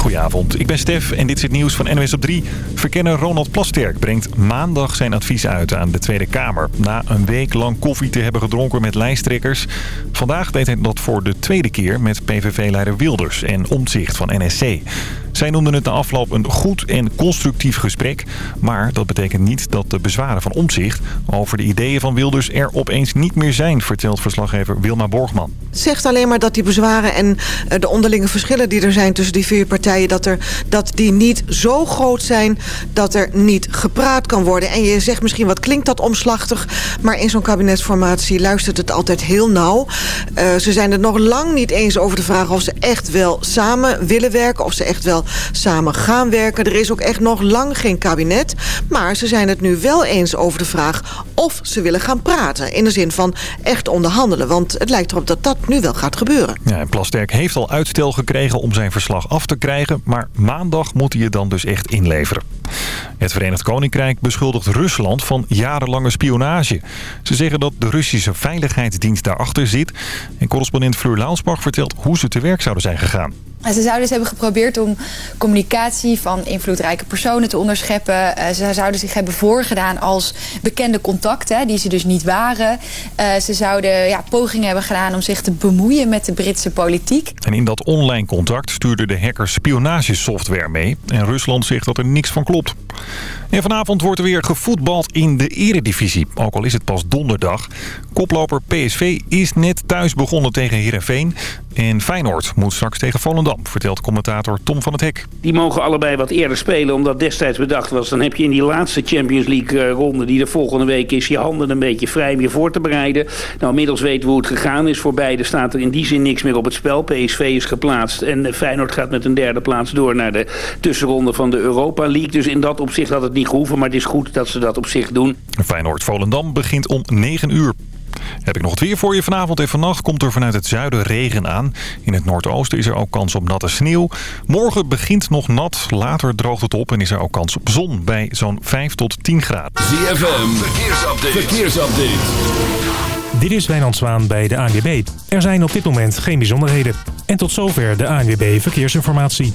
Goedenavond, ik ben Stef en dit is het nieuws van NWS op 3. Verkenner Ronald Plasterk brengt maandag zijn advies uit aan de Tweede Kamer. Na een week lang koffie te hebben gedronken met lijsttrekkers. Vandaag deed hij dat voor de tweede keer met PVV-leider Wilders en Omtzigt van NSC. Zij noemden het na afloop een goed en constructief gesprek. Maar dat betekent niet dat de bezwaren van Omtzigt over de ideeën van Wilders er opeens niet meer zijn, vertelt verslaggever Wilma Borgman. Het zegt alleen maar dat die bezwaren en eh, de onderlinge verschillen die er zijn tussen die vier partijen, dat, er, dat die niet zo groot zijn dat er niet gepraat kan worden. En je zegt misschien wat klinkt dat omslachtig, maar in zo'n kabinetsformatie luistert het altijd heel nauw. Uh, ze zijn het nog lang niet eens over de vraag of ze echt wel samen willen werken, of ze echt wel samen gaan werken. Er is ook echt nog lang geen kabinet. Maar ze zijn het nu wel eens over de vraag of ze willen gaan praten. In de zin van echt onderhandelen. Want het lijkt erop dat dat nu wel gaat gebeuren. Ja, en Plasterk heeft al uitstel gekregen om zijn verslag af te krijgen. Maar maandag moet hij het dan dus echt inleveren. Het Verenigd Koninkrijk beschuldigt Rusland van jarenlange spionage. Ze zeggen dat de Russische veiligheidsdienst daarachter zit. En correspondent Fleur Launsbach vertelt hoe ze te werk zouden zijn gegaan. Ze zouden dus hebben geprobeerd om communicatie van invloedrijke personen te onderscheppen. Eh, ze zouden zich hebben voorgedaan als bekende contacten, die ze dus niet waren. Eh, ze zouden ja, pogingen hebben gedaan om zich te bemoeien met de Britse politiek. En in dat online contact stuurden de hackers spionagesoftware mee. En Rusland zegt dat er niks van klopt. En vanavond wordt er weer gevoetbald in de eredivisie. Ook al is het pas donderdag. Koploper PSV is net thuis begonnen tegen Heerenveen. En Feyenoord moet straks tegen Volendam, vertelt commentator Tom van het Hek. Die mogen allebei wat eerder spelen, omdat destijds bedacht was... dan heb je in die laatste Champions League eh, ronde die de volgende week is... je handen een beetje vrij om je voor te bereiden. Nou, inmiddels weten we hoe het gegaan is. Voor beide staat er in die zin niks meer op het spel. PSV is geplaatst en Feyenoord gaat met een derde plaats door... naar de tussenronde van de Europa League. Dus in dat opzicht had het gehoeven, maar het is goed dat ze dat op zich doen. Feyenoord-Volendam begint om 9 uur. Heb ik nog het weer voor je. Vanavond en vannacht komt er vanuit het zuiden regen aan. In het noordoosten is er ook kans op natte sneeuw. Morgen begint nog nat, later droogt het op en is er ook kans op zon bij zo'n 5 tot 10 graden. ZFM, verkeersupdate. verkeersupdate. Dit is Wijnand Zwaan bij de ANWB. Er zijn op dit moment geen bijzonderheden. En tot zover de ANWB Verkeersinformatie.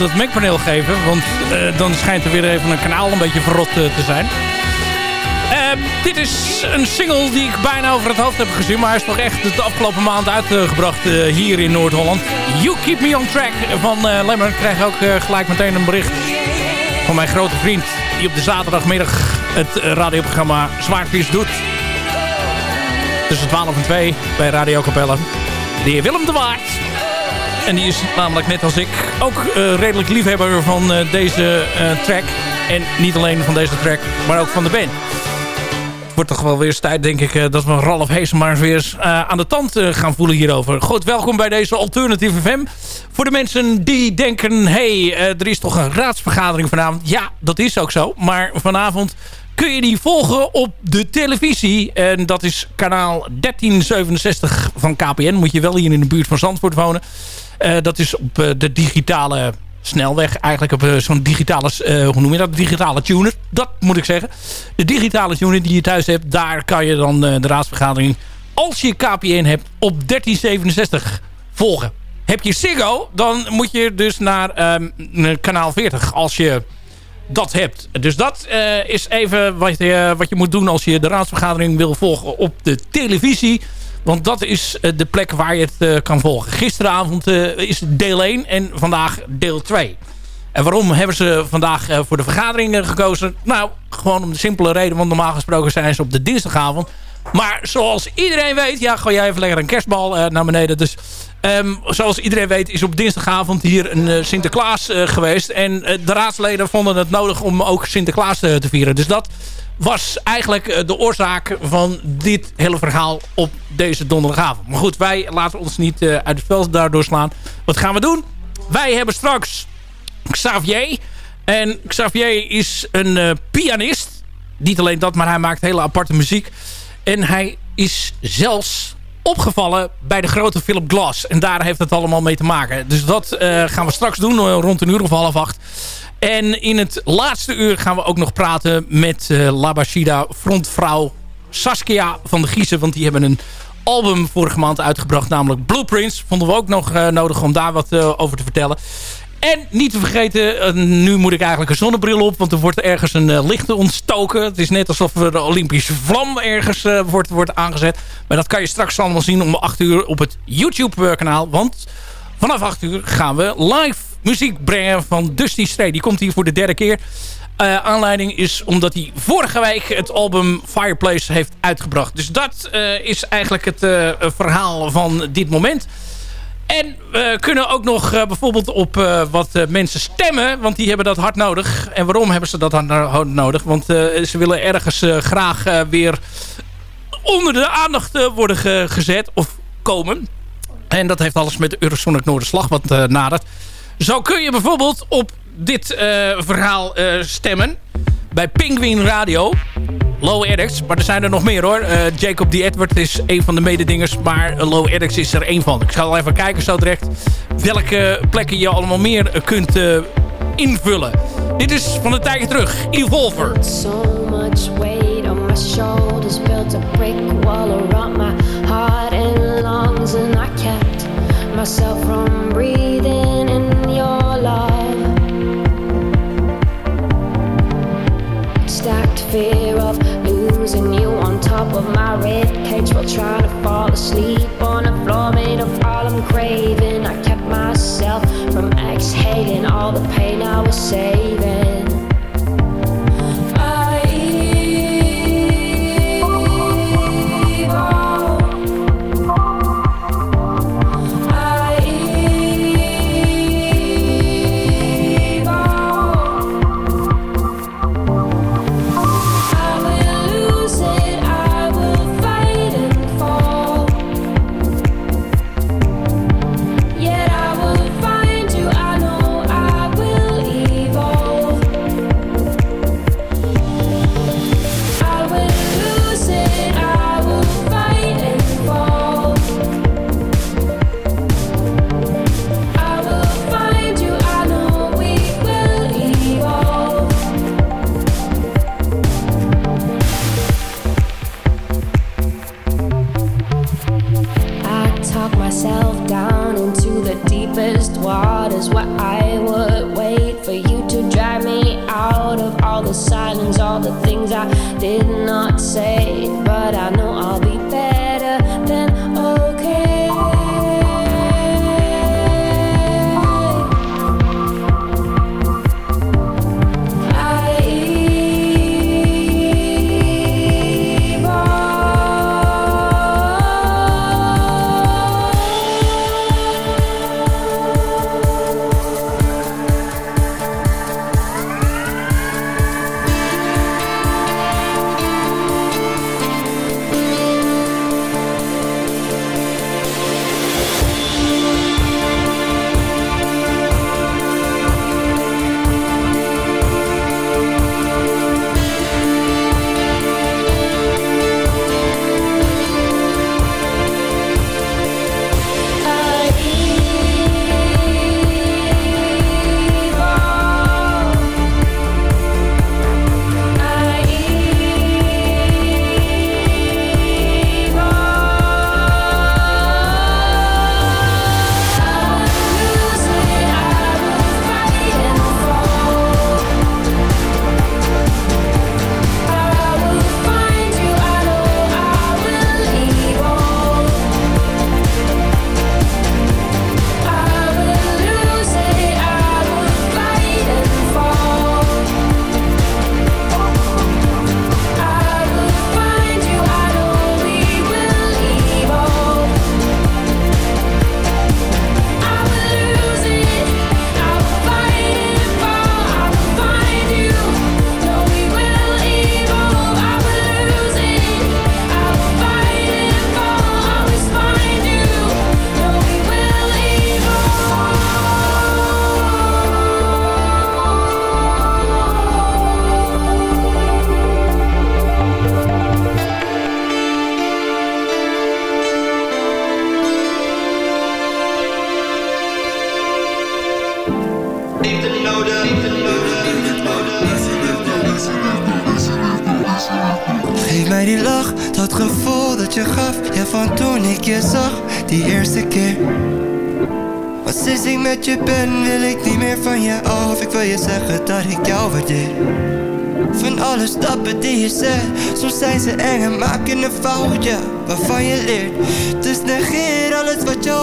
Op, dat Mac-paneel geven. Want uh, dan schijnt er weer even een kanaal een beetje verrot te zijn. Ehm, dit is een single die ik bijna over het hoofd heb gezien. Maar hij is toch echt de afgelopen maand uitgebracht hier in Noord-Holland. You Keep Me On Track van Lemmer. Ik krijg ook gelijk meteen een bericht van mijn grote vriend. Die op de zaterdagmiddag het radioprogramma Zwaardvis doet. Tussen 12 en 2 bij Radio Capelle de heer Willem de Waard. En die is namelijk net als ik ook uh, redelijk liefhebber van uh, deze uh, track. En niet alleen van deze track, maar ook van de band. Het wordt toch wel weer tijd, denk ik, dat we Ralf Heesemaars weer eens aan de tand gaan voelen hierover. Goed, welkom bij deze Alternative FM. Voor de mensen die denken, hé, hey, er is toch een raadsvergadering vanavond. Ja, dat is ook zo. Maar vanavond kun je die volgen op de televisie. En dat is kanaal 1367 van KPN. Moet je wel hier in de buurt van Zandvoort wonen. Uh, dat is op uh, de digitale snelweg. Eigenlijk op uh, zo'n digitale, hoe noem je dat? Digitale tuner. Dat moet ik zeggen. De digitale tuner die je thuis hebt. Daar kan je dan de raadsvergadering, als je KPN hebt, op 1367 volgen. Heb je Ziggo, dan moet je dus naar um, kanaal 40. Als je dat hebt. Dus dat is even wat je, wat je moet doen als je de raadsvergadering wil volgen op de televisie. Want dat is uh, de plek waar je het uh, kan volgen. Gisteravond is deel 1 en vandaag deel 2. En waarom hebben ze vandaag voor de vergadering gekozen? Nou, gewoon om de simpele reden. Want normaal gesproken zijn ze op de dinsdagavond. Maar zoals iedereen weet... Ja, gooi jij even lekker een kerstbal naar beneden. Dus Um, zoals iedereen weet is op dinsdagavond hier een Sinterklaas geweest. En de raadsleden vonden het nodig om ook Sinterklaas te vieren. Dus dat was eigenlijk de oorzaak van dit hele verhaal op deze donderdagavond. Maar goed, wij laten ons niet uit het veld daardoor slaan. Wat gaan we doen? Wij hebben straks Xavier. En Xavier is een pianist. Niet alleen dat, maar hij maakt hele aparte muziek. En hij is zelfs opgevallen bij de grote Philip Glass. En daar heeft het allemaal mee te maken. Dus dat gaan we straks doen, rond een uur of half acht. En in het laatste uur gaan we ook nog praten met uh, Labashida frontvrouw Saskia van de Giezen. Want die hebben een album vorige maand uitgebracht, namelijk Blueprints. Vonden we ook nog nodig om daar wat over te vertellen. En niet te vergeten, eh, nu moet ik eigenlijk een zonnebril op... want er wordt ergens een uh, licht ontstoken. Het is net alsof de Olympische vlam ergens wordt, wordt aangezet. Maar dat kan je straks allemaal zien om 8 uur op het YouTube-kanaal. Want vanaf 8 uur gaan we live muziek brengen van Dusty Stray. Die komt hier voor de derde keer. Uh, aanleiding is omdat hij vorige week het album Fireplace heeft uitgebracht. Dus dat is eigenlijk het verhaal van dit moment... En we kunnen ook nog bijvoorbeeld op wat mensen stemmen. Want die hebben dat hard nodig. En waarom hebben ze dat hard nodig? Want ze willen ergens graag weer onder de aandacht worden ge gezet. Of komen. En dat heeft alles met de Eurosonic Noorderslag wat nadert. Zo kun je bijvoorbeeld op dit verhaal stemmen. Bij Penguin Radio. Low Addicts. Maar er zijn er nog meer hoor. Uh, Jacob D. Edward is een van de mededingers. Maar Low Addicts is er één van. Ik zal even kijken zo direct welke plekken je allemaal meer kunt uh, invullen. Dit is van een tijdje terug. Evolver. Shoulders. Myself from breathing in your love. Stacked fear of losing you on top of my rib cage while trying to fall asleep on a floor made of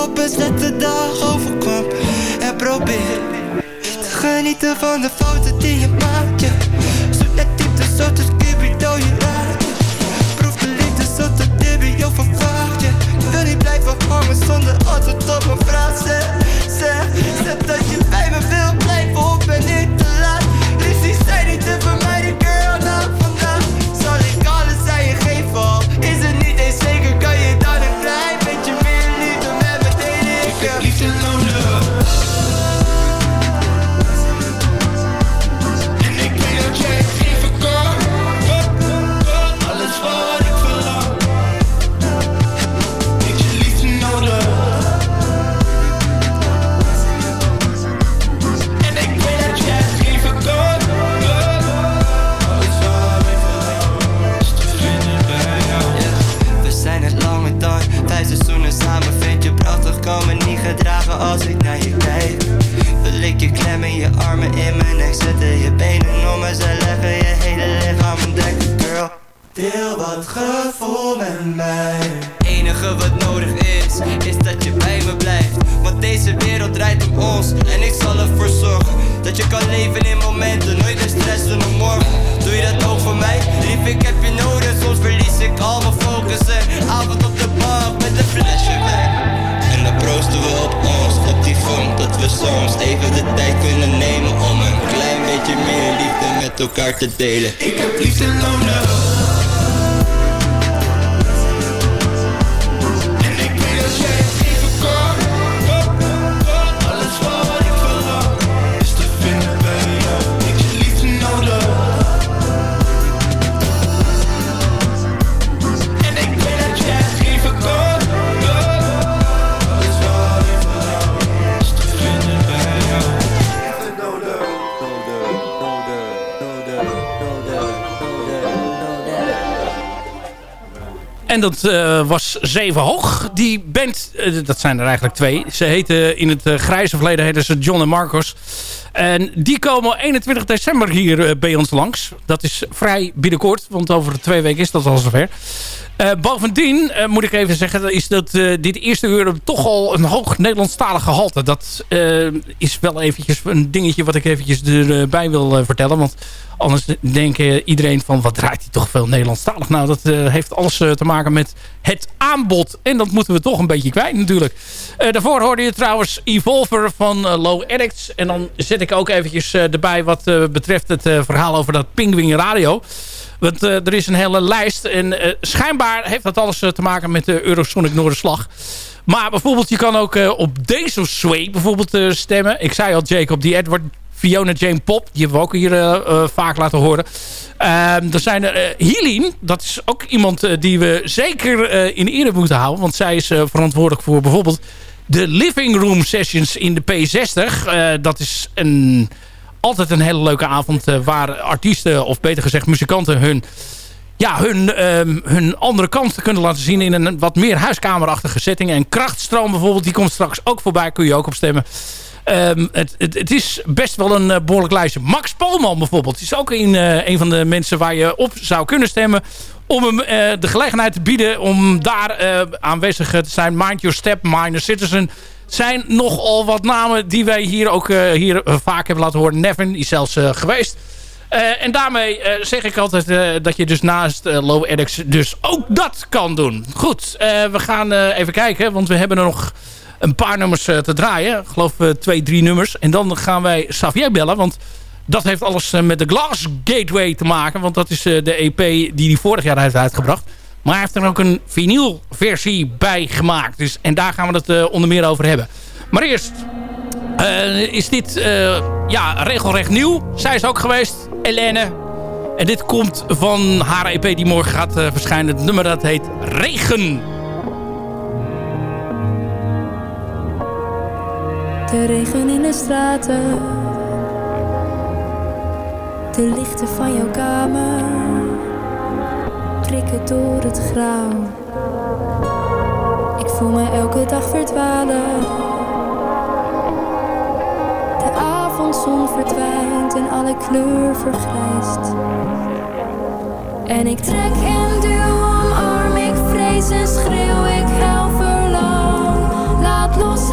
je op een slechte dag overkwam. En probeer Te genieten van de fouten die je maakt, ja. Zoek naar diepte, te Cupido je raakt Proef de liefde, zo te dibby, of vervaagt je wil niet blijven hangen zonder antwoord op mijn vraag Zeg, zeg, zeg dat je bij me wil blijven of ben ik te laat? Liefst zijn niet te vermijden, wat gevoel met mij. Enige wat nodig is, is dat je bij me blijft. Want deze wereld draait om ons En ik zal ervoor zorgen Dat je kan leven in momenten Nooit meer stressen om morgen Doe je dat ook voor mij? Lief, ik heb je nodig Soms verlies ik al mijn focus. En avond op de bank met een flesje wijn. En dan proosten we op ons Op die funk dat we soms even de tijd kunnen nemen Om een klein beetje meer liefde met elkaar te delen. Ik heb liefde nodig Dat was Zeven Hoog. Die band, dat zijn er eigenlijk twee. Ze heten in het grijze verleden John en Marcos. En die komen 21 december hier bij ons langs. Dat is vrij binnenkort, want over twee weken is dat al zover. Uh, bovendien uh, moet ik even zeggen... is dat uh, dit eerste uur toch al een hoog Nederlandstalig gehalte. Dat is wel eventjes een dingetje wat ik eventjes erbij wil vertellen. Want anders denkt iedereen van... wat draait hij toch veel Nederlandstalig? Nou, dat heeft alles te maken met het aanbod. En dat moeten we toch een beetje kwijt natuurlijk. daarvoor hoorde je trouwens Evolver van Low Addicts. En dan zet ik ook eventjes erbij wat betreft het verhaal over dat Penguin Radio... Want uh, er is een hele lijst. En uh, schijnbaar heeft dat alles uh, te maken met de Eurosonic Noorderslag. Maar bijvoorbeeld, je kan ook op deze Sway bijvoorbeeld stemmen. Ik zei al, Jacob, die Edward Fiona Jane Pop. Die hebben we ook hier vaak laten horen. Ehm, er zijn er Helene. Dat is ook iemand die we zeker in ere moeten houden. Want zij is verantwoordelijk voor bijvoorbeeld de Living Room Sessions in de P60. dat is een altijd een hele leuke avond uh, waar artiesten, of beter gezegd muzikanten, hun, ja, hun, um, hun andere kant kunnen laten zien in een wat meer huiskamerachtige setting. En Krachtstroom bijvoorbeeld, die komt straks ook voorbij, kun je ook op stemmen. Um, het, het, het, is best wel een uh, behoorlijk lijstje. Max Polman bijvoorbeeld is ook een, uh, een van de mensen waar je op zou kunnen stemmen. Om hem uh, de gelegenheid te bieden om daar aanwezig te zijn. Mind Your Step, Minor Citizen zijn nogal wat namen die wij hier ook uh, hier, uh, vaak hebben laten horen. Nevin is zelfs uh, geweest. en daarmee zeg ik altijd dat je dus naast Low Addicts dus ook dat kan doen. Goed, we gaan even kijken, want we hebben er nog een paar nummers te draaien. Ik geloof twee, drie nummers. En dan gaan wij Xavier bellen, want dat heeft alles met de Glass Gateway te maken. Want dat is de EP die hij vorig jaar heeft uitgebracht. Maar hij heeft er ook een vinylversie bij gemaakt. Dus, en daar gaan we het uh, onder meer over hebben. Maar eerst is dit ja, regelrecht nieuw. Zij is ook geweest, Helene. En dit komt van haar EP die morgen gaat verschijnen. Het nummer dat heet Regen. De regen in de straten. De lichten van jouw kamer prikken door het grauw. Ik voel me elke dag verdwalen. De avondzon verdwijnt en alle kleur vergrijst. En ik trek en duw, omarm ik vrees en schreeuw, ik huil verlang. Laat los,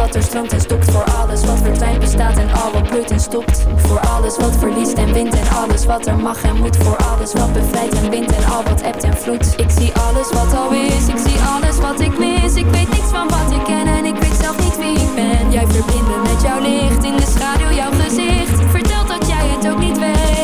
wat er stroomt en stopt voor alles wat verdwijnt bestaat en al wat bloeit en stopt. Voor alles wat verliest en wint en alles wat er mag en moet. Voor alles wat bevrijdt en wint en al wat ebt en vloedt. Ik zie alles wat al is, ik zie alles wat ik mis. Ik weet niks van wat ik ken en ik weet zelf niet wie ik ben. Jij verbindt me met jouw licht in de schaduw, jouw gezicht. Vertelt dat jij het ook niet weet.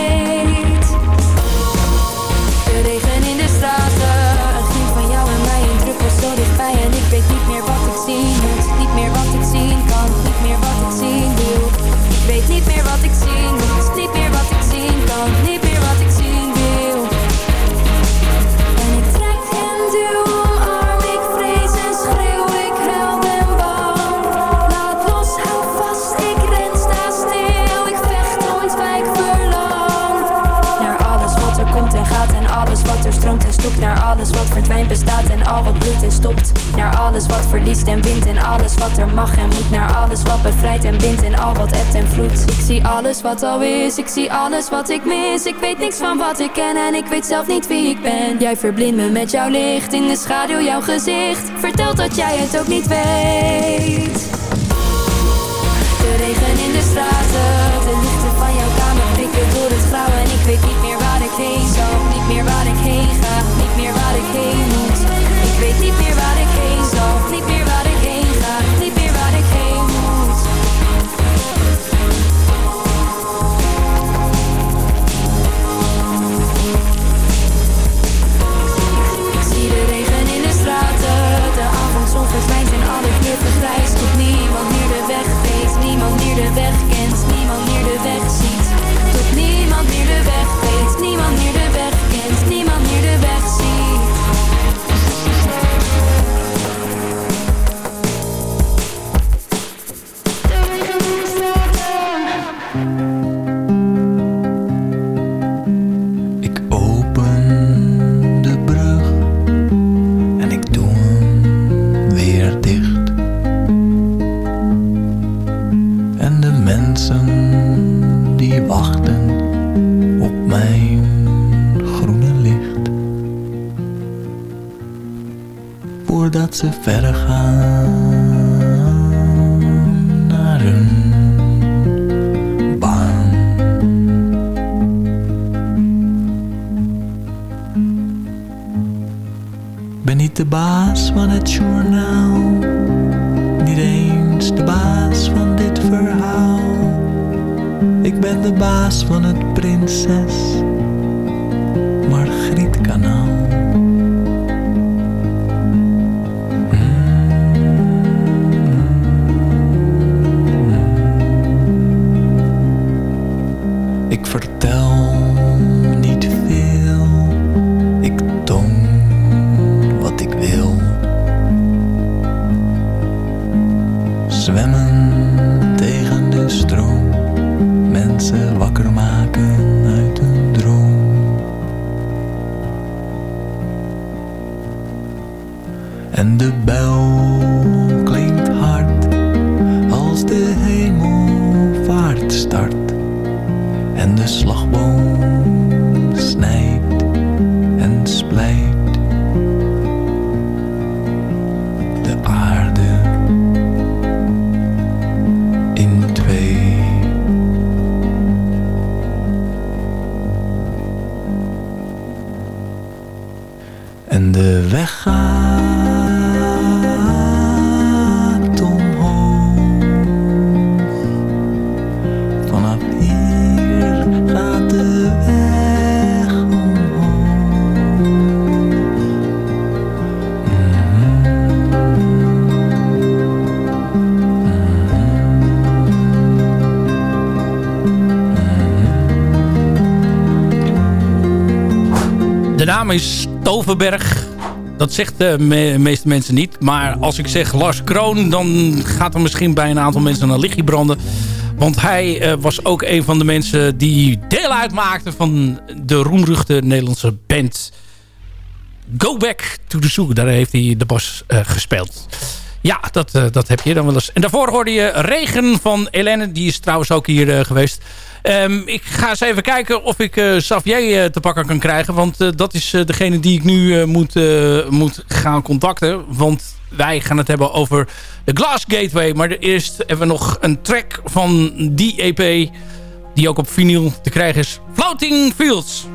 Zie alles wat al is, ik zie alles wat ik mis. Ik weet niks van wat ik ken en ik weet zelf niet wie ik ben. Jij verblindt me met jouw licht in de schaduw, jouw gezicht. Vertelt dat jij het ook niet weet. De regen in de straten, dat ze verder gaan naar hun baan. Ben niet de baas van het journaal, niet eens de baas van dit verhaal. Ik ben de baas van het prinses Margrietkanaal. Naam is Toverberg. Dat zegt de me- meeste mensen niet. Maar als ik zeg Lars Kroon, dan gaat er misschien bij een aantal mensen een lichtje branden. Want hij eh, was ook een van de mensen die deel uitmaakten van de roemruchte Nederlandse band Go Back to the Zoo. Daar heeft hij de bas eh, gespeeld. Ja, dat, eh, dat heb je dan wel eens. En daarvoor hoorde je Regen van Helene. Die is trouwens ook hier eh, geweest. Ehm, ik ga eens even kijken of ik eh Xavier te pakken kan krijgen. Want dat is degene die ik nu moet, moet gaan contacten. Want wij gaan het hebben over de Glass Gateway. Maar eerst even nog een track van die EP. Die ook op vinyl te krijgen is. Floating Fields.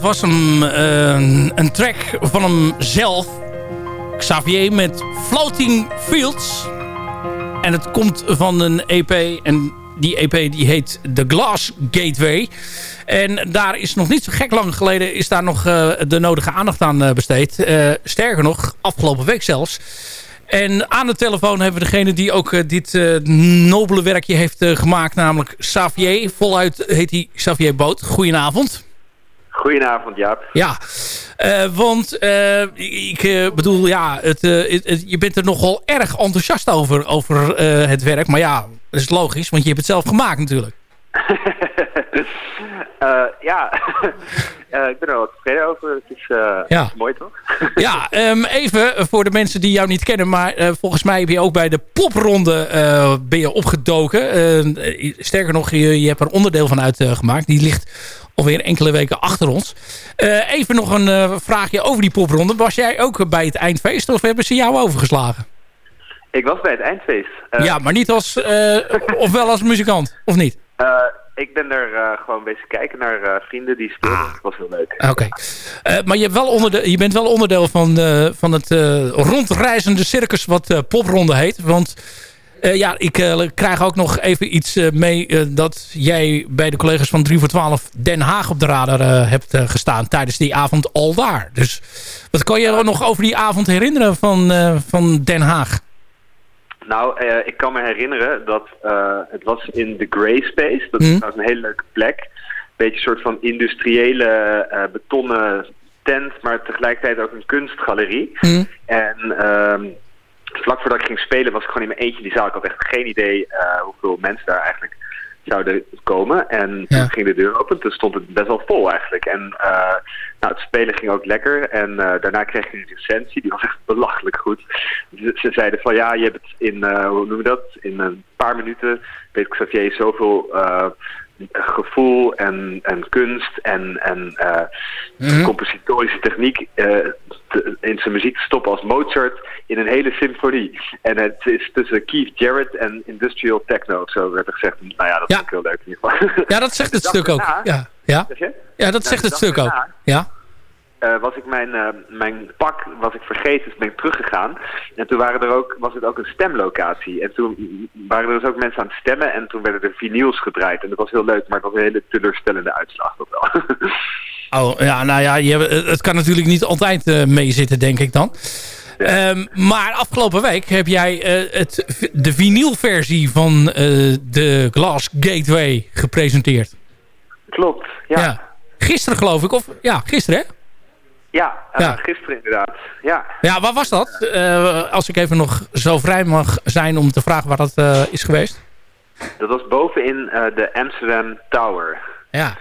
Dat was hem, uh, een track van hemzelf. Xavier met Floating Fields. En het komt van een EP. En die EP die heet The Glass Gateway. En daar is nog niet zo gek lang geleden... is daar nog uh, de nodige aandacht aan uh, besteed. Sterker nog, afgelopen week zelfs. En aan de telefoon hebben we degene die ook dit nobele werkje heeft gemaakt. Namelijk Xavier. Voluit heet hij Xavier Boot. Goedenavond. Goedenavond, Jaap. Ja, uh, want uh, ik uh, bedoel, ja, het, het, je bent er nogal erg enthousiast over, over het werk. Maar ja, dat is logisch, want je hebt het zelf gemaakt natuurlijk. ja, ik ben er wel tevreden over. Het is ja. mooi, toch? ja, um, even voor de mensen die jou niet kennen. Maar volgens mij heb je ook bij de popronde ben je opgedoken. sterker nog, je, je hebt er onderdeel van uitgemaakt. Die ligt alweer enkele weken achter ons. Uh, even nog een uh, vraagje over die popronde. Was jij ook bij het eindfeest of hebben ze jou overgeslagen? Ik was bij het eindfeest. Uh, ja, maar niet als, of wel als muzikant, of niet? Ik ben er gewoon bezig kijken naar vrienden die spelen. Ah. Dat was heel leuk. Oké. Okay. maar je, hebt wel je bent wel onderdeel van, van het rondreizende circus wat popronde heet. Want uh, ja, ik uh, krijg ook nog even iets uh, mee dat jij bij de collega's van 3 voor 12 Den Haag op de radar hebt gestaan tijdens die avond al daar. Dus wat kan je nog over die avond herinneren van, van Den Haag? Nou, ik kan me herinneren dat het was in de Grey Space. Dat mm. was een hele leuke plek. Beetje een soort van industriële betonnen tent, maar tegelijkertijd ook een kunstgalerie. Mm. En... Ehm, vlak voordat ik ging spelen was ik gewoon in mijn eentje in die zaal. Ik had echt geen idee hoeveel mensen daar eigenlijk zouden komen. En toen ging de deur open. Toen stond het best wel vol eigenlijk. En uh, nou, het spelen ging ook lekker. En uh, daarna kreeg ik een recensie. Die was echt belachelijk goed. Ze, ze zeiden van ja, je hebt in, hoe noem je dat? In een paar minuten weet Xavier zoveel gevoel en, en kunst en, en uh, mm-hmm. compositorische techniek uh, te, in zijn muziek te stoppen als Mozart in een hele symfonie. En het is tussen Keith Jarrett en industrial techno, zo werd er gezegd. Nou ja, dat ja. is ook heel leuk in ieder geval. Ja, dat zegt het stuk ook. Ja, ja. ja dat zegt het stuk ook. Ja. Uh, was ik mijn, uh, mijn pak was ik vergeten, dus ben ik teruggegaan. En toen waren er ook, was het ook een stemlocatie. En toen waren er dus ook mensen aan het stemmen en toen werden er vinyls gedraaid. En dat was heel leuk, maar het was een hele teleurstellende uitslag. Dat wel. Oh, ja, nou ja, je, het kan natuurlijk niet altijd uh, meezitten, denk ik dan. Ja. Um, maar afgelopen week heb jij het, de vinylversie van de Glass Gateway gepresenteerd. Klopt, ja. ja. Gisteren geloof ik, of ja, gisteren hè? Ja, uh, ja, gisteren inderdaad. Ja, ja waar was dat? Uh, als ik even nog zo vrij mag zijn om te vragen waar dat uh, is geweest. Dat was bovenin de Amsterdam Tower. Ja.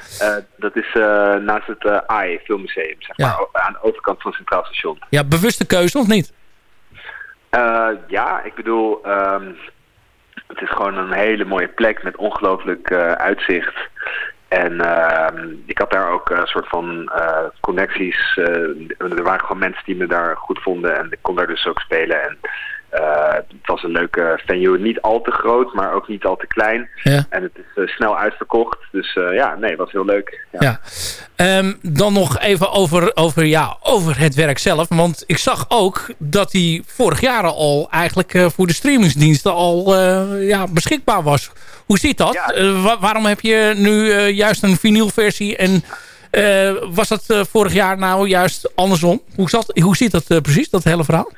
dat is naast het AI Filmmuseum, zeg ja. maar, aan de overkant van het Centraal Station. Ja, bewuste keuze of niet? ja, ik bedoel, um, het is gewoon een hele mooie plek met ongelooflijk uitzicht. En uh, ik had daar ook een soort van uh, connecties. Uh, er waren gewoon mensen die me daar goed vonden en ik kon daar dus ook spelen. En uh, het was een leuke venue. Niet al te groot, maar ook niet al te klein. Ja. En het is snel uitverkocht. Dus ja, nee, het was heel leuk. Ja. ja. Um, dan nog even over, over, ja, over het werk zelf. Want ik zag ook dat hij vorig jaar al eigenlijk voor de streamingsdiensten al ja, beschikbaar was. Hoe zit dat? Ja. Wa waarom heb je nu juist een vinylversie en... was dat vorig jaar nou juist andersom? Hoe, zat, hoe zit dat precies, dat hele verhaal?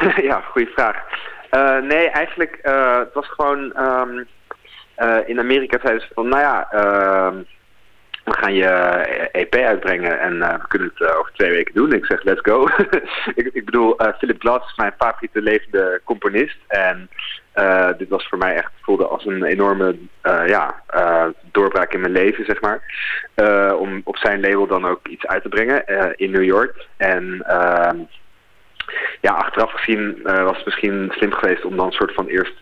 ja, goede vraag. Uh, nee, eigenlijk, uh, het was gewoon... Um, uh, in Amerika zeiden ze van, nou ja, ehm, we gaan je EP uitbrengen en we kunnen het over twee weken doen. Ik zeg, let's go. ik, ik, bedoel, Philip Glass is mijn favoriete levende componist. En dit was voor mij echt, voelde als een enorme ja, doorbraak in mijn leven, zeg maar. om op zijn label dan ook iets uit te brengen in New York. En ehm, ja, achteraf gezien uh, was het misschien slim geweest om dan een soort van eerst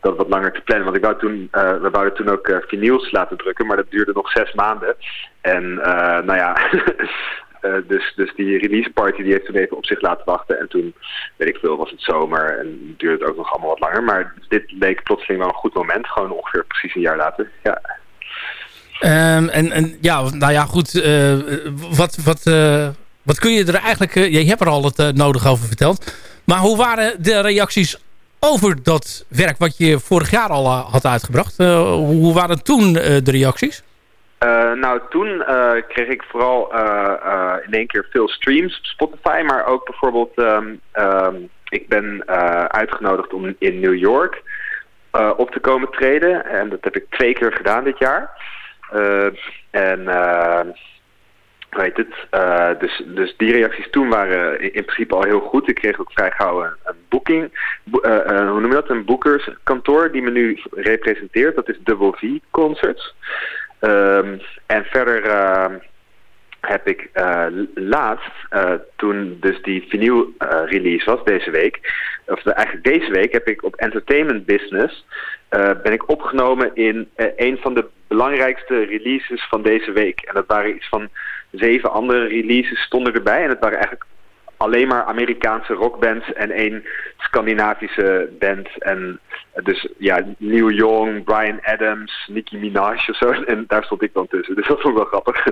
dat wat langer te plannen. Want ik wou toen, uh, we wouden toen ook uh, vinyls laten drukken, maar dat duurde nog zes maanden. En nou ja, dus, dus die release party die heeft toen even op zich laten wachten. En toen, weet ik veel, was het zomer en duurde het ook nog allemaal wat langer. Maar dit leek plotseling wel een goed moment, gewoon ongeveer precies een jaar later. Ja. Ehm, en, en ja, nou ja, goed. eh, wat, wat, eh, wat kun je er eigenlijk... eh, je hebt er al het eh, nodig over verteld. Maar hoe waren de reacties over dat werk wat je vorig jaar al eh, had uitgebracht? Hoe waren toen de reacties? Nou, toen kreeg ik vooral in één keer veel streams op Spotify, maar ook bijvoorbeeld, ehm, ehm, ik ben uitgenodigd om in New York op te komen treden. En dat heb ik twee keer gedaan dit jaar. En heet het? Eh, dus, dus die reacties toen waren in, in principe al heel goed. Ik kreeg ook vrij gauw een, een boeking. Bo- eh, eh, hoe noem je dat? Een boekerskantoor die me nu representeert. Dat is Double V Concerts. Ehm, en verder ehm, heb ik laatst, toen dus die vinyl release was deze week, of de- eigenlijk deze week heb ik op Entertainment Business ben ik opgenomen in een van de belangrijkste releases van deze week. En dat waren iets van zeven andere releases stonden erbij. En het waren eigenlijk alleen maar Amerikaanse rockbands en één Scandinavische band. En dus ja, Neil Young, Brian Adams, Nicki Minaj of zo. En daar stond ik dan tussen. Dus dat vond ik wel grappig.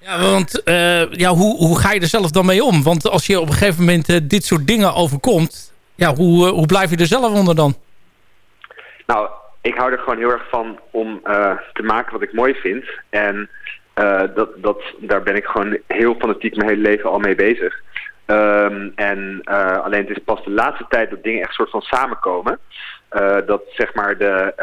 Ja, want eh, ja, hoe, hoe ga je er zelf dan mee om? Want als je op een gegeven moment eh, dit soort dingen overkomt... Ja, hoe, eh, hoe blijf je er zelf onder dan? Nou, ik hou er gewoon heel erg van om te maken wat ik mooi vind. En eh, dat, dat, daar ben ik gewoon heel fanatiek mijn hele leven al mee bezig. Ehm, en eh, alleen het is pas de laatste tijd dat dingen echt soort van samenkomen. Eh, dat zeg maar de,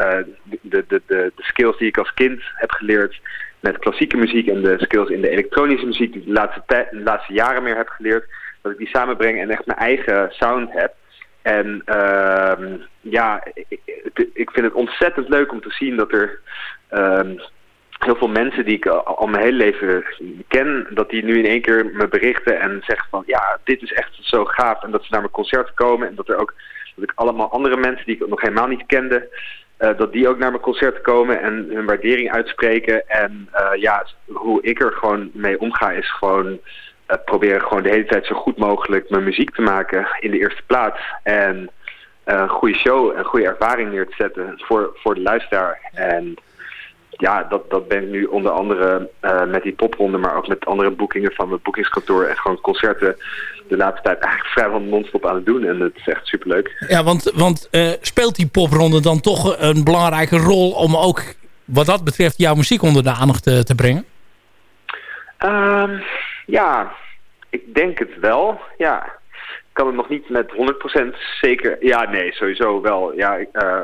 de, de, de, skills die ik als kind heb geleerd met klassieke muziek en de skills in de elektronische muziek die ik de laatste, laatste jaren meer heb geleerd, dat ik die samenbreng en echt mijn eigen sound heb. En ehm, ja, ik, ik- ik vind het ontzettend leuk om te zien dat er ehm, heel veel mensen die ik al, al mijn hele leven ken, dat die nu in één keer me berichten en zeggen van ja, dit is echt zo gaaf. En dat ze naar mijn concert komen en dat er ook dat ik allemaal andere mensen die ik nog helemaal niet kende, eh, dat die ook naar mijn concert komen en hun waardering uitspreken. En eh, ja, hoe ik er gewoon mee omga is gewoon eh, proberen gewoon de hele tijd zo goed mogelijk mijn muziek te maken in de eerste plaats. En eh, een goede show, een goede ervaring neer te zetten voor, voor de luisteraar. En ja, dat, dat ben ik nu onder andere eh, met die popronde, maar ook met andere boekingen van mijn boekingskantoor en gewoon concerten de laatste tijd eigenlijk vrijwel non-stop aan het doen. En het is echt superleuk. Ja, want, want eh, speelt die popronde dan toch een belangrijke rol... om ook wat dat betreft jouw muziek onder de aandacht te, te brengen? Ehm, ja, ik denk het wel. Ja, ik kan het nog niet met 100% zeker. Ja, nee, sowieso wel. Ja, ik, eh,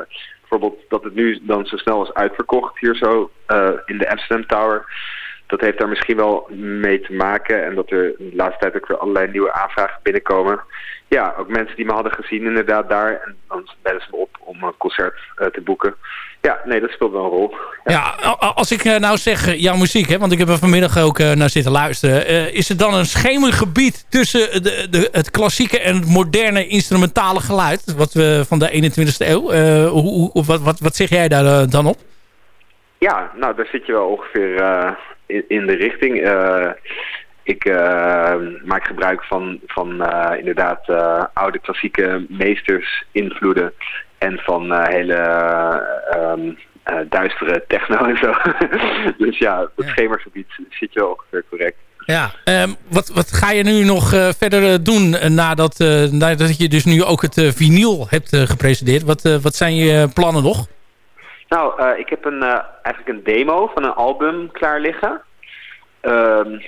bijvoorbeeld dat het nu dan zo snel is uitverkocht hier zo eh, in de Amsterdam Tower. Dat heeft daar misschien wel mee te maken. En dat er de laatste tijd ook weer allerlei nieuwe aanvragen binnenkomen. Ja, ook mensen die me hadden gezien inderdaad daar. En dan bellen ze me op om een concert eh, te boeken. Ja, nee, dat speelt wel een rol. Ja, als ik eh, nou zeg eh, jouw muziek, hè, want ik heb er vanmiddag ook naar zitten luisteren. is er dan een schemergebied tussen de, de, het klassieke en het moderne instrumentale geluid? Wat we van de 21ste eeuw. Hoe, hoe- wat, wat, wat zeg jij daar dan op? Ja, nou, daar zit je wel ongeveer in, in de richting. Eh, ik eh, maak gebruik van, van eh, inderdaad oude klassieke meesters invloeden en van hele eh, ehm, eh, duistere techno en zo. dus ja, het schemergebied zit je wel ongeveer correct. Ja, ehm, wat, wat ga je nu nog verder doen nadat, nadat je dus nu ook het vinyl hebt gepresenteerd? Wat, wat zijn je plannen nog? Nou, eh, ik heb een, eh, eigenlijk een demo van een album klaar liggen. Ehm,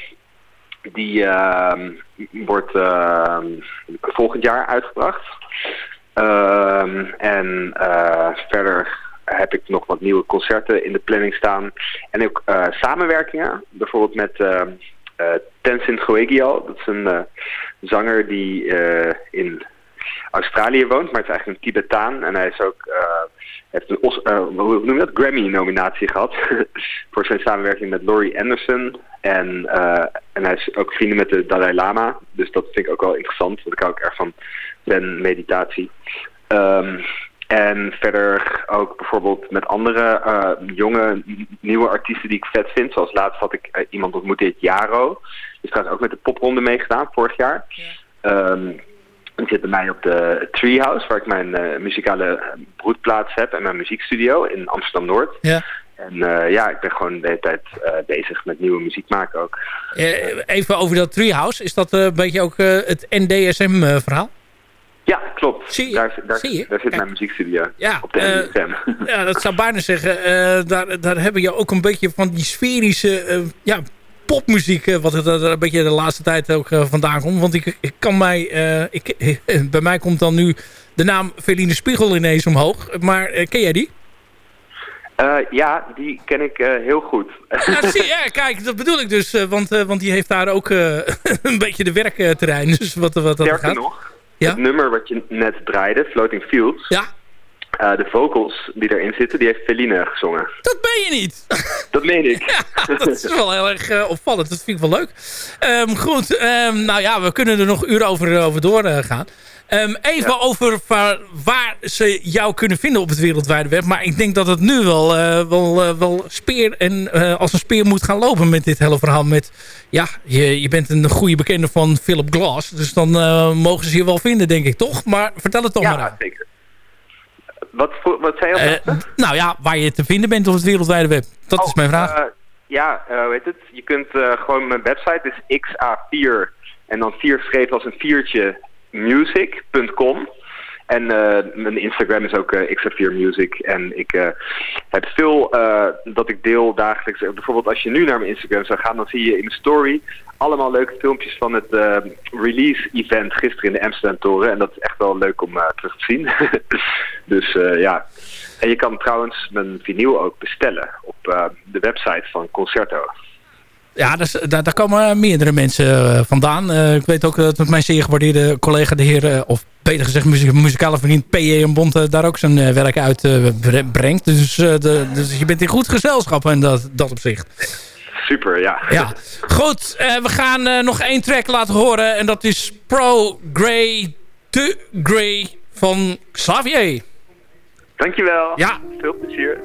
die ehm, wordt ehm, volgend jaar uitgebracht. En eh, verder heb ik nog wat nieuwe concerten in de planning staan. En ook samenwerkingen. Bijvoorbeeld met ehm eh Tenzin. Dat is een zanger die in Australië woont, maar het is eigenlijk een Tibetaan. En hij is ook, heeft een Os- eh, hoe noem je dat? Grammy-nominatie gehad voor zijn samenwerking met Laurie Anderson. En, eh, en hij is ook vrienden met de Dalai Lama. Dus dat vind ik ook wel interessant, want ik hou ook erg van zen meditatie. Ehm, en verder ook bijvoorbeeld met andere eh, jonge, nieuwe artiesten die ik vet vind. Zoals laatst had ik iemand ontmoet, die heet Jaro. Die is trouwens ook met de popronde meegedaan vorig jaar. Ehm, ik zit bij mij op de Treehouse, waar ik mijn eh, muzikale broedplaats heb en mijn muziekstudio in Amsterdam-Noord. Ja. En eh, ja, ik ben gewoon de hele tijd eh, bezig met nieuwe muziek maken ook. Even over dat Treehouse. Is dat een beetje ook het NDSM-verhaal? Ja, klopt. Zie, daar, daar, zie je? daar zit mijn muziekstudio Ja, op de NDSM. ja, dat zou bijna zeggen. daar, daar hebben je ook een beetje van die sferische ja, popmuziek... wat er, er een beetje de laatste tijd ook vandaan komt. Want ik, ik kan mij... ik, bij mij komt dan nu de naam Feline Spiegel ineens omhoog. Maar ken jij die? Uh, ja, die ken ik uh, heel goed. Ja, zie, ja, kijk, dat bedoel ik dus. Uh, want, want die heeft daar ook een beetje de werkterrein. Dus wat, wat dat Sterker gaat. nog, ja? het nummer wat je net draaide, Floating Fields... Ja. De vocals die erin zitten, die heeft Feline gezongen. Dat ben je niet. Dat meen ik. Ja, dat is wel heel erg opvallend. Dat vind ik wel leuk. Um, goed, um, nou ja, we kunnen er nog uren over, over doorgaan. Um, even ja. over waar, waar, ze jou kunnen vinden op het wereldwijde web. Maar ik denk dat het nu wel, wel, wel speer en als een speer moet gaan lopen met dit hele verhaal. Met, ja, je, je bent een goede bekende van Philip Glass. Dus dan mogen ze je wel vinden, denk ik, toch? Maar vertel het toch ja, maar Ja, zeker. Wat, wat zei je al? nou ja, waar je te vinden bent op het wereldwijde web. Dat oh, is mijn vraag. ja, weet het. Je kunt gewoon mijn website is xa4 en dan 4 geschreven als een viertje music.com. En uh, mijn Instagram is ook uh, x4music. En ik uh, heb veel dat ik deel dagelijks. Bijvoorbeeld als je nu naar mijn Instagram zou gaan... dan zie je in de story allemaal leuke filmpjes van het release event gisteren in de Amsterdam Toren. En dat is echt wel leuk om terug te zien. dus ja. En je kan trouwens mijn vinyl ook bestellen op de website van Concerto. Ja, dus, daar, daar, komen meerdere mensen uh, vandaan. Uh, ik weet ook dat mijn zeer gewaardeerde collega de heer... Of beter gezegd muziek, muzikale vriend P.J. en Bond... daar ook zijn werk uit brengt. Dus, de, dus je bent in goed gezelschap in dat, dat opzicht. Super, ja. ja. Goed, we gaan nog één track laten horen. En dat is Pro Grey, The Grey van Xavier. Dankjewel. Ja. Veel plezier.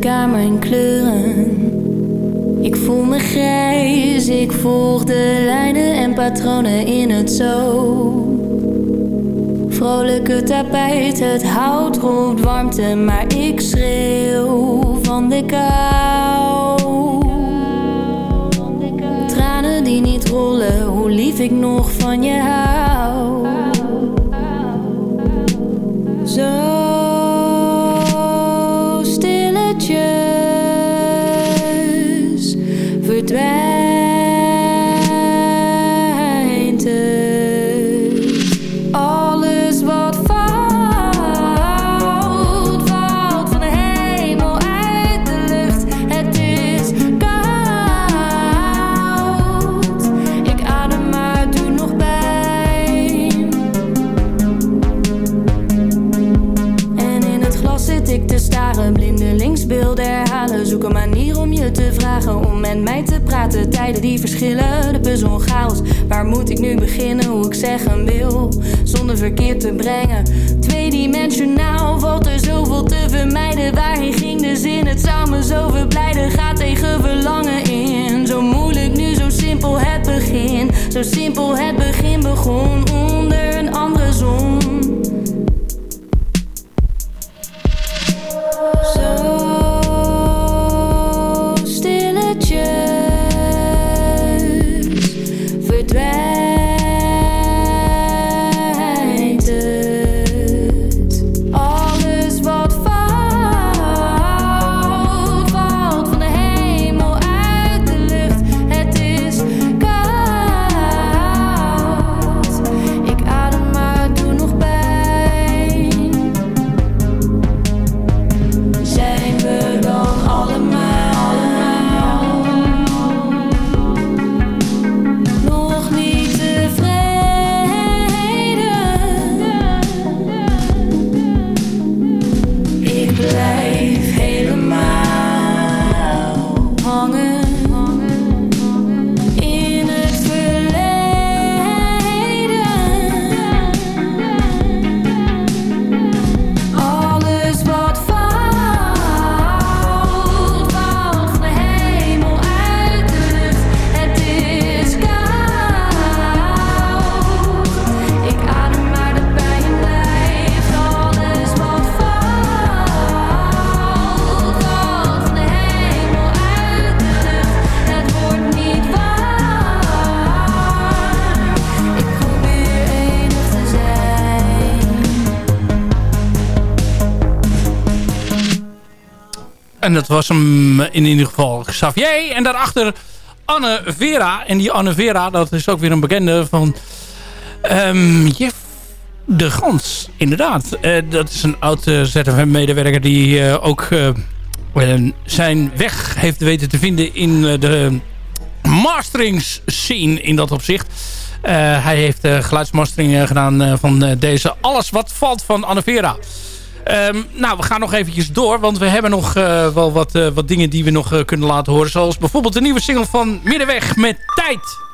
Kamer in kleuren. Ik voel me grijs, ik volg de lijnen en patronen in het zo. Vrolijke tapijt, het hout roept warmte, maar ik schreeuw van de kou. Tranen die niet rollen, hoe lief ik nog van je hou. Te brengen. En dat was hem in ieder geval Xavier. En daarachter Anne Vera. En die Anne Vera, dat is ook weer een bekende van ehm, Jeff de Gans. Inderdaad. Eh, dat is een oud eh, ZFM-medewerker die eh, ook zijn weg heeft weten te vinden in de masterings scene in dat opzicht. Hij heeft geluidsmastering gedaan van deze Alles Wat Valt van Anne Vera. Ehm, nou, we gaan nog eventjes door, want we hebben nog eh, wel wat, eh, wat dingen die we nog eh, kunnen laten horen. Zoals bijvoorbeeld de nieuwe single van Middenweg met Tijd.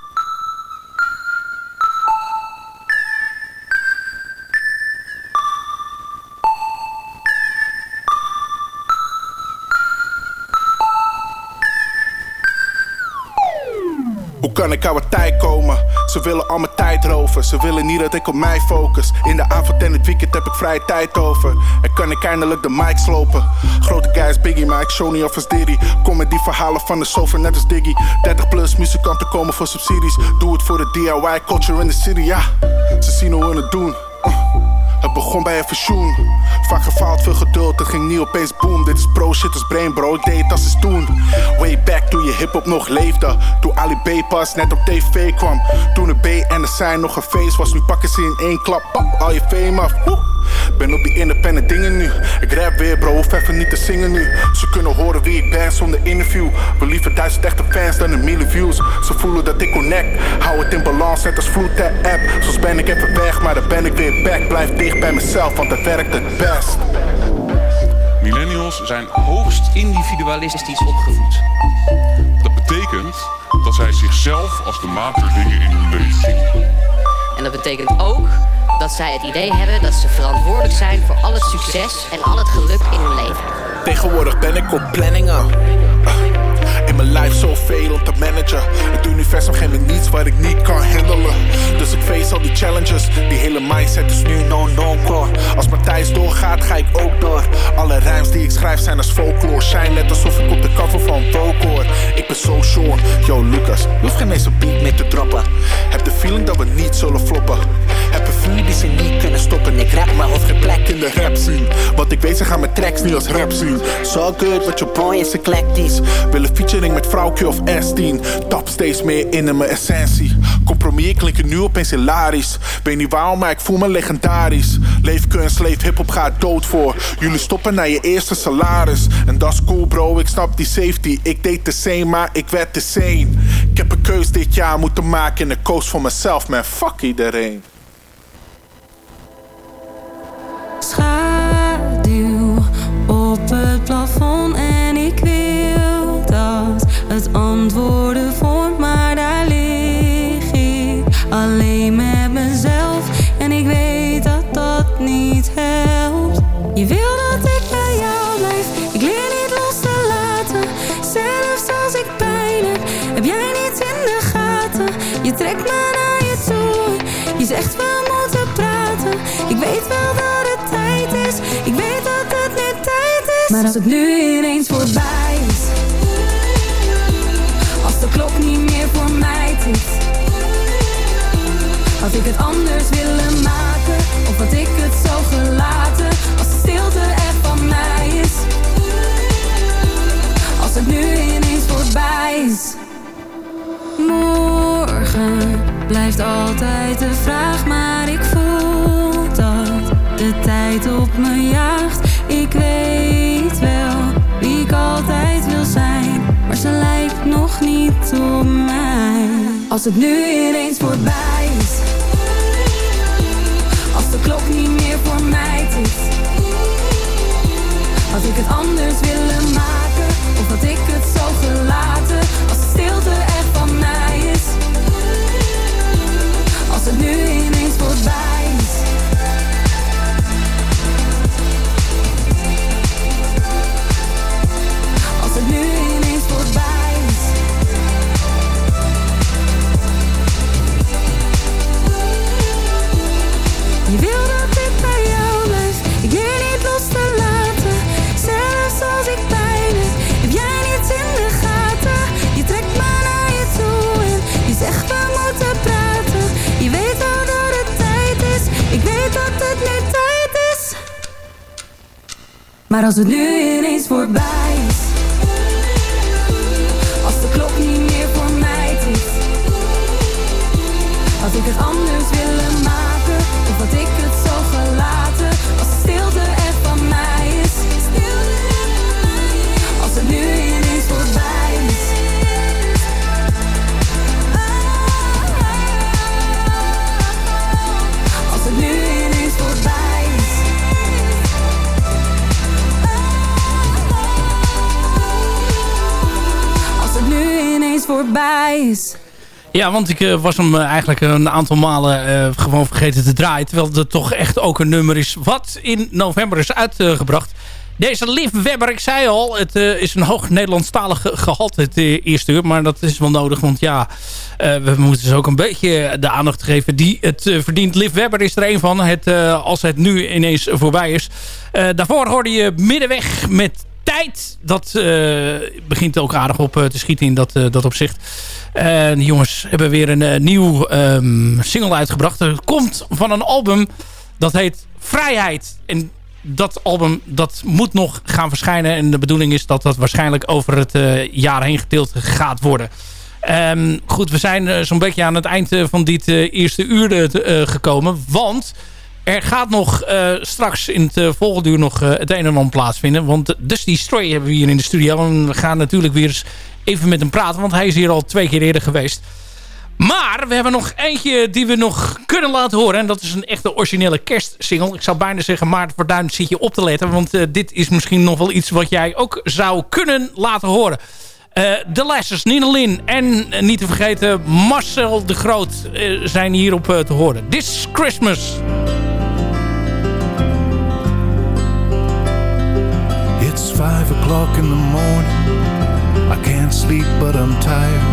Ze willen al mijn tijd roven. Ze willen niet dat ik op mij focus. In de avond en het weekend heb ik vrije tijd over. En kan ik eindelijk de mic slopen. Grote guys, Biggie, maar ik show niet of als Diddy. Kom met die verhalen van de sofa, net als Diggy. 30 plus muzikanten komen voor subsidies. Doe het voor de DIY culture in the city, ja. Ze zien hoe we het doen. Het begon bij een verzoen. Vaak gefaald, veel geduld, het ging niet opeens boom. Dit is pro shit, is brain bro, ik deed het als eens toen. Way back toen je hip-hop nog leefde. Toen Ali B pas net op tv kwam. Toen de B en de zijn nog een feest was. Nu pakken ze in één klap, pap, al je fame af. Woe! Ben op die independent dingen nu. Ik rap weer bro, hoef even niet te zingen nu. Ze kunnen horen wie ik ben zonder interview. We liever duizend echte fans dan een miljoen views. Ze voelen dat ik connect. Hou het in balans net als vloed ter app. Soms ben ik even weg, maar dan ben ik weer back. Blijf dicht bij mezelf, want dat werkt het best. Millennials zijn hoogst individualistisch opgevoed. Dat betekent dat zij zichzelf als de maat der dingen in hun leven zien. En dat betekent ook dat zij het idee hebben dat ze verantwoordelijk zijn voor al het succes en al het geluk in hun leven. Tegenwoordig ben ik op planningen. Mijn life zoveel om te managen. Het universum geeft me niets waar ik niet kan handelen. Dus ik face al die challenges. Die hele mindset is nu no-no-core. Als Matthijs doorgaat, ga ik ook door. Alle rijms die ik schrijf zijn als folklore. Shine net alsof ik op de cover van Vogue. Ik ben zo sure. Yo, Lucas, je hoeft geen eens een beat mee te droppen. Heb de feeling dat we niet zullen floppen. Heb een vuur die ze niet kunnen stoppen. Ik rap maar hoef geen plek in de rap zien. Want ik weet, ze gaan mijn tracks niet als rap zien. So good, wat je boy is eclectisch. Willen featuring met vrouwtje of S10. Tap steeds meer in mijn essentie. Compromis klinken nu opeens hilarisch. Weet niet waarom, maar ik voel me legendarisch. Leefkunst, leef hip-hop gaat dood voor. Jullie stoppen naar je eerste salaris. En dat is cool, bro, ik snap die safety. Ik deed de same, maar ik werd de same. Ik heb een keus dit jaar moeten maken en de koos voor mezelf, man. Fuck iedereen. Schaduw op het plafond het antwoorden vormt, maar daar lig ik alleen met mezelf en ik weet dat dat niet helpt. Je wil dat ik bij jou blijf, ik leer niet los te laten. Zelfs als ik pijn heb, heb jij niets in de gaten. Je trekt me naar je toe, je zegt we moeten praten. Ik weet wel dat het tijd is, ik weet dat het net tijd is. Maar als het nu ineens voorbij tikt. Had ik het anders willen maken, of had ik het zo gelaten? Als de stilte echt van mij is, als het nu ineens voorbij is. Morgen blijft altijd de vraag, maar ik voel dat de tijd op me jaagt. Ik weet wel wie ik altijd wil zijn, maar ze lijkt nog niet op mij. Als het nu ineens voorbij is, als de klok niet meer voor mij tikt. Had ik het anders willen maken, of had ik het zo gelaten? Als de stilte echt van mij is, als het nu ineens voorbij Maar als het nu ineens voorbij Ja, want ik eh, was hem eh, eigenlijk een aantal malen eh, gewoon vergeten te draaien. Terwijl het toch echt ook een nummer is wat in november is uitgebracht. Deze Liv Webber, ik zei al, het is een hoog Nederlandstalig gehalte het eerste uur. Maar dat is wel nodig, want ja, we moeten ze ook een beetje de aandacht geven die het verdient. Liv Webber is er een van, het, als het nu ineens voorbij is. daarvoor hoorde je middenweg met tijd. Dat begint ook aardig op te schieten in dat, dat opzicht. En jongens hebben weer een nieuw um, single uitgebracht. Het komt van een album dat heet Vrijheid. En dat album dat moet nog gaan verschijnen. En de bedoeling is dat dat waarschijnlijk over het jaar heen gedeeld gaat worden. Um, goed, we zijn zo'n beetje aan het eind van dit eerste uur gekomen. Want er gaat nog straks in het volgende uur nog het een en ander plaatsvinden. Want Dusty Stray hebben we hier in de studio. En we gaan natuurlijk weer eens even met hem praten. Want hij is hier al twee keer eerder geweest. Maar we hebben nog eentje die we nog kunnen laten horen. En dat is een echte originele kerstsingle. Ik zou bijna zeggen, Maarten Verduin zit je op te letten. Want uh, dit is misschien nog wel iets wat jij ook zou kunnen laten horen. Uh, de Lessers, Nina Lin en uh, niet te vergeten Marcel de Groot zijn hierop te horen. This Christmas. Five o'clock in the morning. I can't sleep, but I'm tired.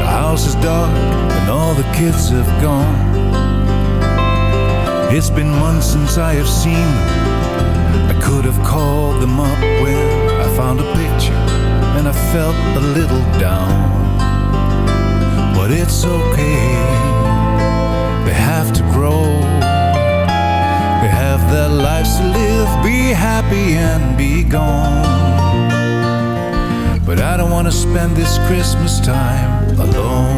The house is dark and all the kids have gone. It's been months since I have seen them. I could have called them up when I found a picture and I felt a little down. But it's okay, they have to grow. They have their lives to live, be happy and be gone. But I don't want to spend this Christmas time alone.